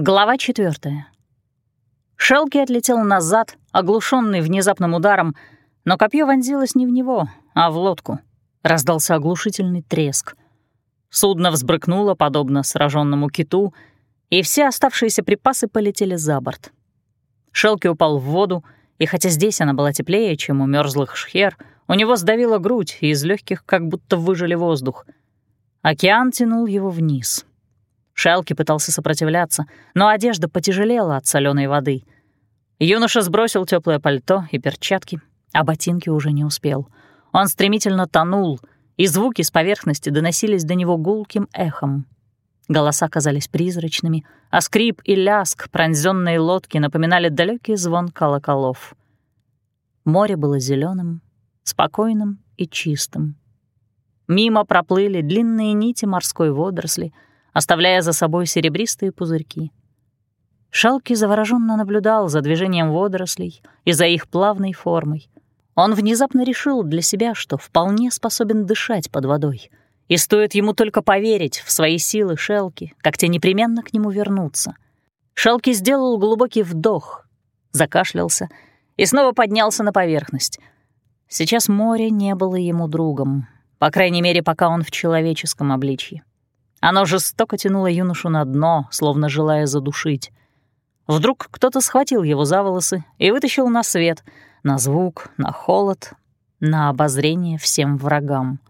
Глава четвертая. Шелки отлетел назад, оглушенный внезапным ударом, но копье вонзилось не в него, а в лодку. Раздался оглушительный треск. Судно взбрыкнуло, подобно сраженному киту, и все оставшиеся припасы полетели за борт. Шелки упал в воду, и хотя здесь она была теплее, чем у мерзлых шхер, у него сдавила грудь, и из легких как будто выжили воздух. Океан тянул его вниз — Шелки пытался сопротивляться, но одежда потяжелела от соленой воды. Юноша сбросил теплое пальто и перчатки, а ботинки уже не успел. Он стремительно тонул, и звуки с поверхности доносились до него гулким эхом. Голоса казались призрачными, а скрип и ляск пронзённой лодки напоминали далекий звон колоколов. Море было зеленым, спокойным и чистым. Мимо проплыли длинные нити морской водоросли — оставляя за собой серебристые пузырьки. Шалки завороженно наблюдал за движением водорослей и за их плавной формой. Он внезапно решил для себя, что вполне способен дышать под водой, и стоит ему только поверить в свои силы Шелки, как те непременно к нему вернутся. Шелки сделал глубокий вдох, закашлялся и снова поднялся на поверхность. Сейчас море не было ему другом, по крайней мере, пока он в человеческом обличье. Оно жестоко тянуло юношу на дно, словно желая задушить. Вдруг кто-то схватил его за волосы и вытащил на свет, на звук, на холод, на обозрение всем врагам.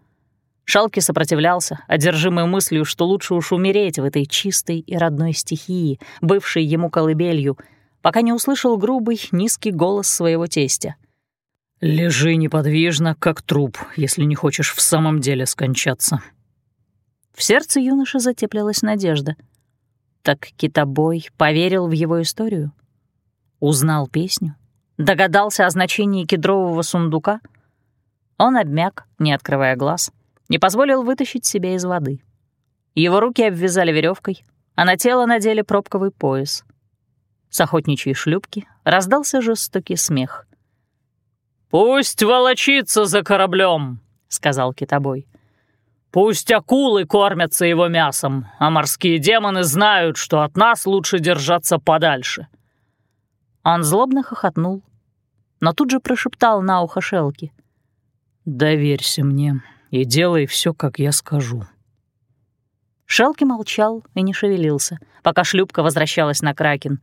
Шалки сопротивлялся, одержимый мыслью, что лучше уж умереть в этой чистой и родной стихии, бывшей ему колыбелью, пока не услышал грубый, низкий голос своего тестя. «Лежи неподвижно, как труп, если не хочешь в самом деле скончаться», в сердце юноши затеплилась надежда. Так китобой поверил в его историю? Узнал песню? Догадался о значении кедрового сундука? Он обмяк, не открывая глаз, не позволил вытащить себя из воды. Его руки обвязали веревкой, а на тело надели пробковый пояс. С охотничьей шлюпки раздался жестокий смех. «Пусть волочится за кораблем, сказал китобой. Пусть акулы кормятся его мясом, а морские демоны знают, что от нас лучше держаться подальше». Он злобно хохотнул, но тут же прошептал на ухо Шелки. «Доверься мне и делай все, как я скажу». Шелки молчал и не шевелился, пока шлюпка возвращалась на Кракен.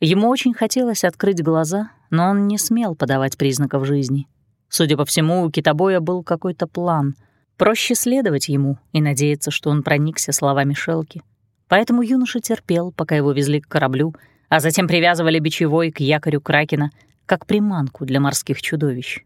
Ему очень хотелось открыть глаза, но он не смел подавать признаков жизни. Судя по всему, у китобоя был какой-то план — Проще следовать ему и надеяться, что он проникся словами Шелки. Поэтому юноша терпел, пока его везли к кораблю, а затем привязывали бичевой к якорю Кракена, как приманку для морских чудовищ.